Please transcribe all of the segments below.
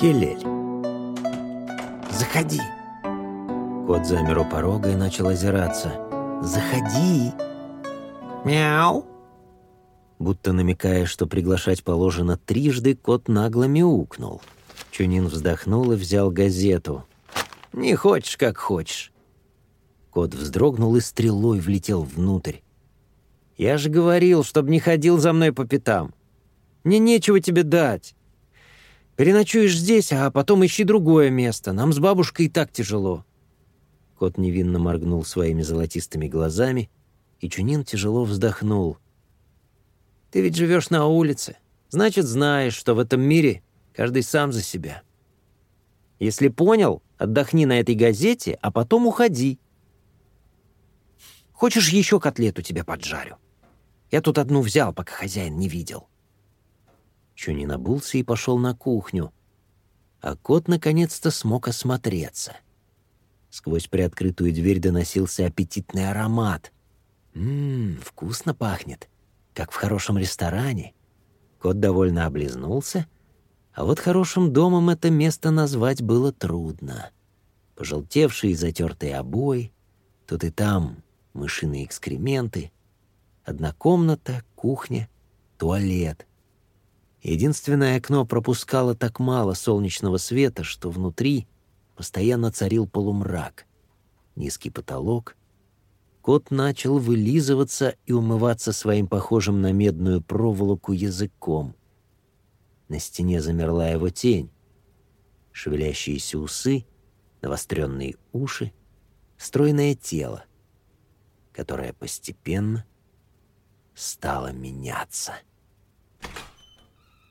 Хелель. Заходи. Кот замер у порога и начал озираться. Заходи. Мяу. Будто намекая, что приглашать положено трижды, кот нагло мяукнул. Чунин вздохнул и взял газету. «Не хочешь, как хочешь». Кот вздрогнул и стрелой влетел внутрь. «Я же говорил, чтобы не ходил за мной по пятам. Мне нечего тебе дать. Переночуешь здесь, а потом ищи другое место. Нам с бабушкой и так тяжело». Кот невинно моргнул своими золотистыми глазами, и Чунин тяжело вздохнул — ты ведь живешь на улице. Значит, знаешь, что в этом мире каждый сам за себя. Если понял, отдохни на этой газете, а потом уходи. Хочешь, еще котлету тебе поджарю? Я тут одну взял, пока хозяин не видел. Чуни набулся и пошел на кухню. А кот наконец-то смог осмотреться. Сквозь приоткрытую дверь доносился аппетитный аромат. «Ммм, вкусно пахнет как в хорошем ресторане. Кот довольно облизнулся, а вот хорошим домом это место назвать было трудно. Пожелтевшие и затертые обои, тут и там мышиные экскременты, одна комната, кухня, туалет. Единственное окно пропускало так мало солнечного света, что внутри постоянно царил полумрак. Низкий потолок, Кот начал вылизываться и умываться своим похожим на медную проволоку языком. На стене замерла его тень. Шевелящиеся усы, навостренные уши, стройное тело, которое постепенно стало меняться.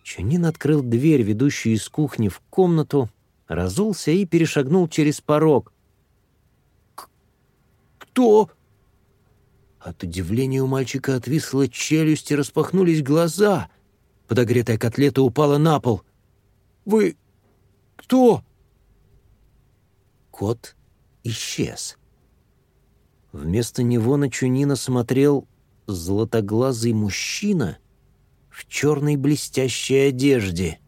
Чунин открыл дверь, ведущую из кухни в комнату, разулся и перешагнул через порог. «Кто?» От удивления у мальчика отвисла челюсть и распахнулись глаза. Подогретая котлета упала на пол. «Вы кто?» Кот исчез. Вместо него на Чунина смотрел золотоглазый мужчина в черной блестящей одежде.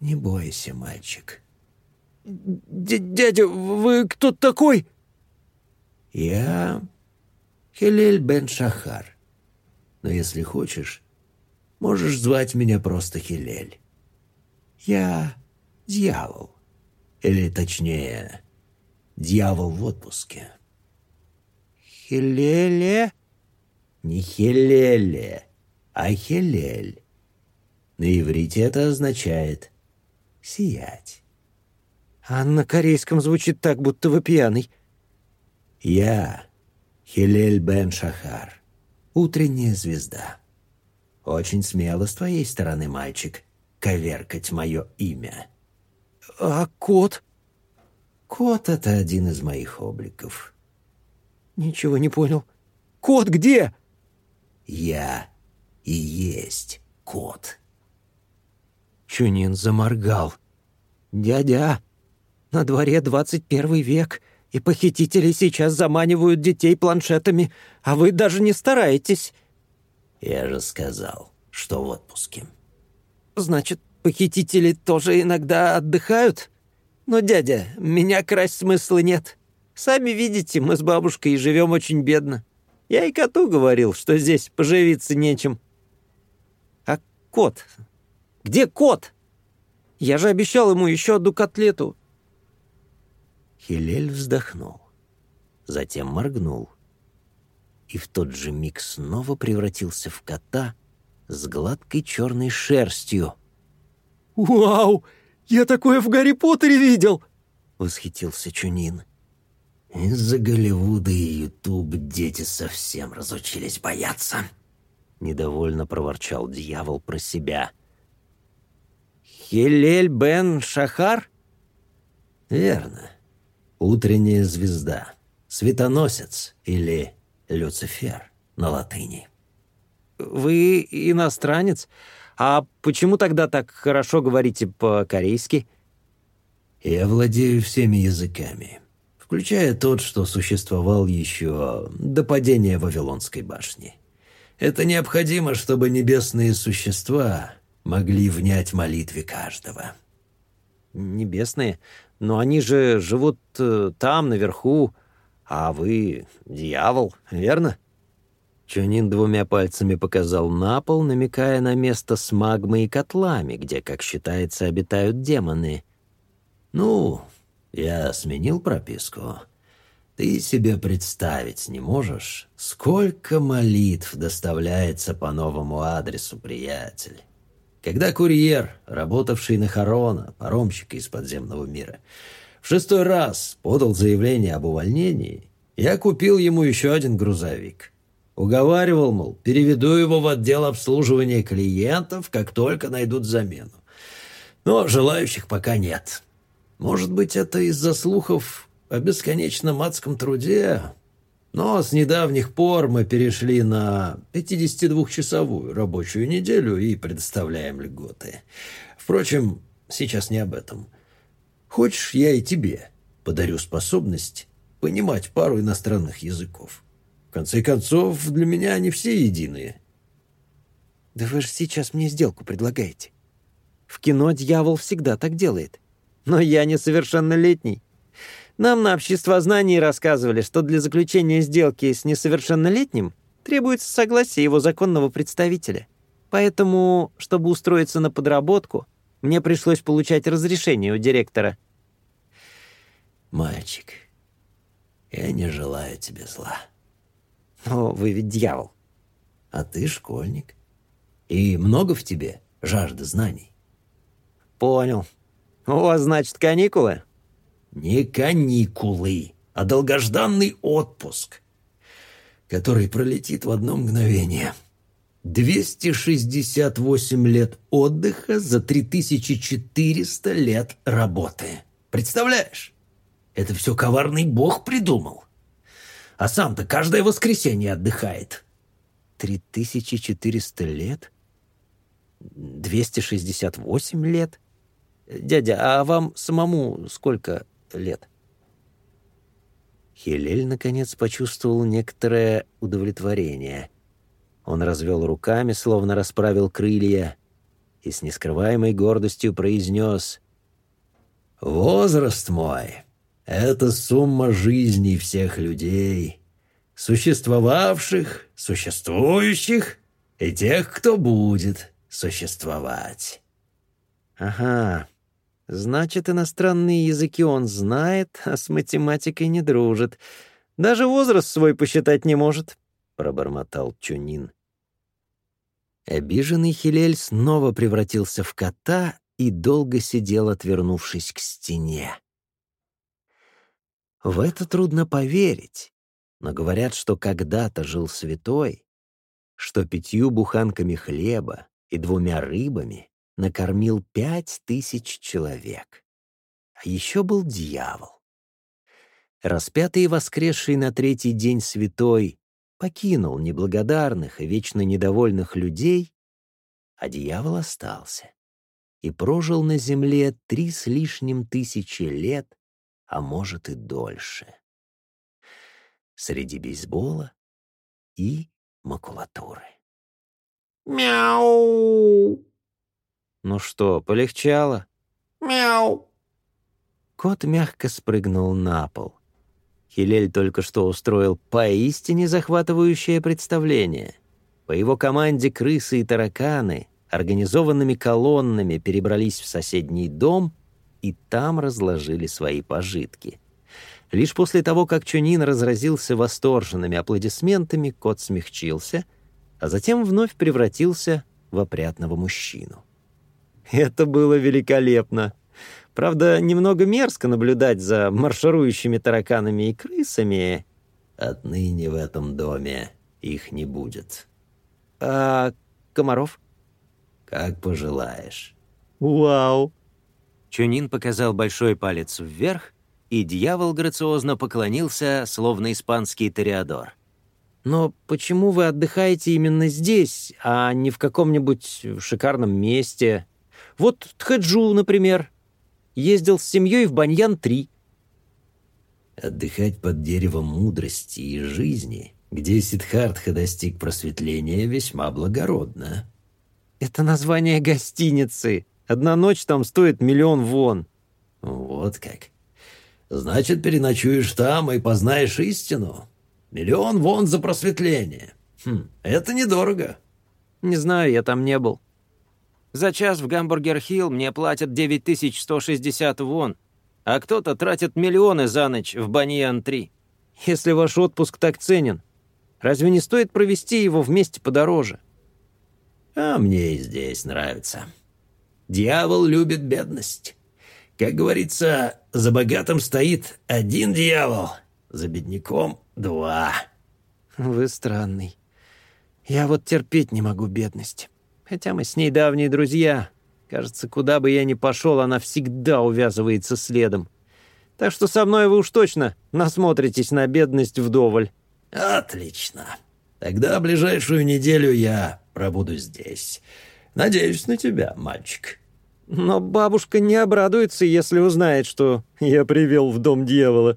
«Не бойся, мальчик». «Дядя, вы кто такой?» «Я Хелель бен Шахар. Но если хочешь, можешь звать меня просто Хелель. Я дьявол. Или точнее, дьявол в отпуске. Хелеле? Не Хелеле, а Хелель. На иврите это означает «сиять». А на корейском звучит так, будто вы пьяный. Я Хилель бен Шахар. Утренняя звезда. Очень смело с твоей стороны, мальчик, коверкать мое имя. А кот? Кот — это один из моих обликов. Ничего не понял. Кот где? Я и есть кот. Чунин заморгал. «Дядя, на дворе двадцать первый век. И похитители сейчас заманивают детей планшетами, а вы даже не стараетесь». «Я же сказал, что в отпуске». «Значит, похитители тоже иногда отдыхают? Но, дядя, меня красть смысла нет. Сами видите, мы с бабушкой живем очень бедно. Я и коту говорил, что здесь поживиться нечем». «А кот? Где кот? Я же обещал ему еще одну котлету. Хилель вздохнул, затем моргнул и в тот же миг снова превратился в кота с гладкой черной шерстью. «Вау! Я такое в Гарри Поттере видел!» — восхитился Чунин. «Из-за Голливуда и Ютуб дети совсем разучились бояться», — недовольно проворчал дьявол про себя. «Хелель Бен Шахар?» «Верно. Утренняя звезда, светоносец или Люцифер на латыни. «Вы иностранец? А почему тогда так хорошо говорите по-корейски?» «Я владею всеми языками, включая тот, что существовал еще до падения Вавилонской башни. Это необходимо, чтобы небесные существа могли внять молитве каждого. небесные. Но они же живут э, там, наверху, а вы дьявол, верно?» Чунин двумя пальцами показал на пол, намекая на место с магмой и котлами, где, как считается, обитают демоны. «Ну, я сменил прописку. Ты себе представить не можешь, сколько молитв доставляется по новому адресу, приятель. Когда курьер, работавший на Харона, паромщика из подземного мира, в шестой раз подал заявление об увольнении, я купил ему еще один грузовик». Уговаривал, мол, переведу его в отдел обслуживания клиентов, как только найдут замену. Но желающих пока нет. Может быть, это из-за слухов о бесконечном адском труде? Но с недавних пор мы перешли на 52-часовую рабочую неделю и предоставляем льготы. Впрочем, сейчас не об этом. Хочешь, я и тебе подарю способность понимать пару иностранных языков?» В конце концов, для меня они все единые. Да вы же сейчас мне сделку предлагаете. В кино дьявол всегда так делает. Но я несовершеннолетний. Нам на обществознании рассказывали, что для заключения сделки с несовершеннолетним требуется согласие его законного представителя. Поэтому, чтобы устроиться на подработку, мне пришлось получать разрешение у директора. «Мальчик, я не желаю тебе зла», но вы ведь дьявол. А ты школьник. И много в тебе жажды знаний. Понял. Вас, значит, каникулы? Не каникулы, а долгожданный отпуск, который пролетит в одно мгновение. 268 лет отдыха за 3400 лет работы. Представляешь? Это все коварный бог придумал а сам-то каждое воскресенье отдыхает». «Три тысячи четыреста лет? Двести шестьдесят восемь лет? Дядя, а вам самому сколько лет?» Хилель, наконец, почувствовал некоторое удовлетворение. Он развел руками, словно расправил крылья, и с нескрываемой гордостью произнес «Возраст мой это сумма жизней всех людей, существовавших, существующих и тех, кто будет существовать. Ага, значит, иностранные языки он знает, а с математикой не дружит. Даже возраст свой посчитать не может, — пробормотал Чунин. Обиженный Хилель снова превратился в кота и долго сидел, отвернувшись к стене. В это трудно поверить, но говорят, что когда-то жил святой, что пятью буханками хлеба и двумя рыбами накормил пять тысяч человек. А еще был дьявол. Распятый и воскресший на третий день святой покинул неблагодарных и вечно недовольных людей, а дьявол остался и прожил на земле три с лишним тысячи лет, а может и дольше. Среди бейсбола и макулатуры. «Мяу!» «Ну что, полегчало?» «Мяу!» Кот мягко спрыгнул на пол. Хилель только что устроил поистине захватывающее представление. По его команде крысы и тараканы организованными колоннами перебрались в соседний дом и там разложили свои пожитки. Лишь после того, как Чунин разразился восторженными аплодисментами, кот смягчился, а затем вновь превратился в опрятного мужчину. Это было великолепно. Правда, немного мерзко наблюдать за марширующими тараканами и крысами. Отныне в этом доме их не будет. А комаров? Как пожелаешь. Вау! Чунин показал большой палец вверх, и дьявол грациозно поклонился, словно испанский тореадор. «Но почему вы отдыхаете именно здесь, а не в каком-нибудь шикарном месте? Вот Тхэджу, например. Ездил с семьей в Баньян-3». Отдыхать под деревом мудрости и жизни, где Сидхартха достиг просветления, весьма благородно. «Это название гостиницы», Одна ночь там стоит миллион вон. Вот как. Значит, переночуешь там и познаешь истину. Миллион вон за просветление. Хм, это недорого. Не знаю, я там не был. За час в Гамбургер-Хилл мне платят 9160 вон, а кто-то тратит миллионы за ночь в Баньян-3. Если ваш отпуск так ценен, разве не стоит провести его вместе подороже? А мне и здесь нравится. Дьявол любит бедность. Как говорится, за богатым стоит один дьявол, за бедняком два. Вы странный. Я вот терпеть не могу бедность. Хотя мы с ней давние друзья. Кажется, куда бы я ни пошел, она всегда увязывается следом. Так что со мной вы уж точно насмотритесь на бедность вдоволь. Отлично. Тогда ближайшую неделю я пробуду здесь. Надеюсь на тебя, мальчик. Но бабушка не обрадуется, если узнает, что я привел в дом дьявола.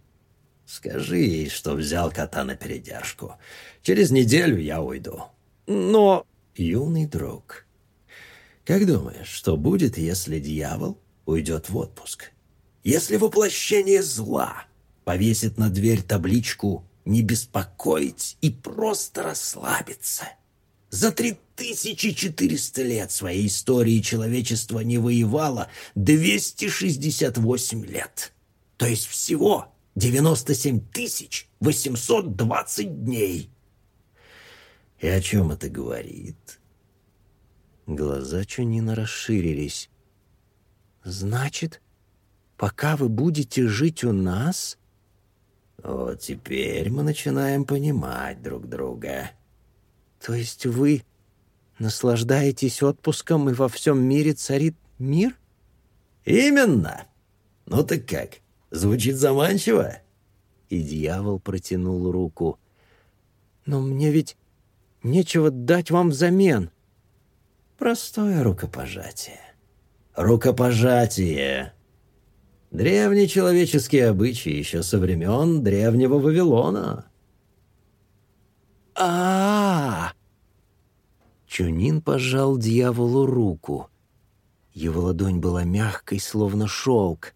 Скажи ей, что взял кота на передержку. Через неделю я уйду. Но юный друг. Как думаешь, что будет, если дьявол уйдет в отпуск? Если воплощение зла повесит на дверь табличку «Не беспокоить» и просто расслабиться? За 3400 лет своей истории человечество не воевало 268 лет. То есть всего 97 820 дней. И о чем это говорит? Глаза Чунина расширились. «Значит, пока вы будете жить у нас...» «Вот теперь мы начинаем понимать друг друга». «То есть вы наслаждаетесь отпуском, и во всем мире царит мир?» «Именно! Ну так как, звучит заманчиво?» И дьявол протянул руку. «Но мне ведь Нечего дать вам взамен». Простое рукопожатие. Рукопожатие. Древний человеческий обычай еще со времен древнего Вавилона. а, -а, -а Чунин пожал дьяволу руку. Его ладонь была мягкой, словно шелк.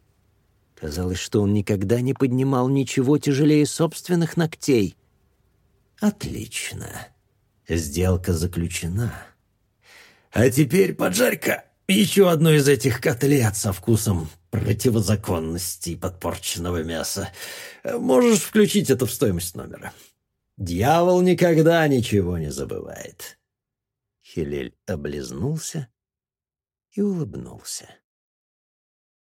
Казалось, что он никогда не поднимал ничего тяжелее собственных ногтей. «Отлично. Сделка заключена. А теперь поджарь-ка еще одну из этих котлет со вкусом противозаконности и подпорченного мяса. Можешь включить это в стоимость номера. Дьявол никогда ничего не забывает. Хилель облизнулся и улыбнулся.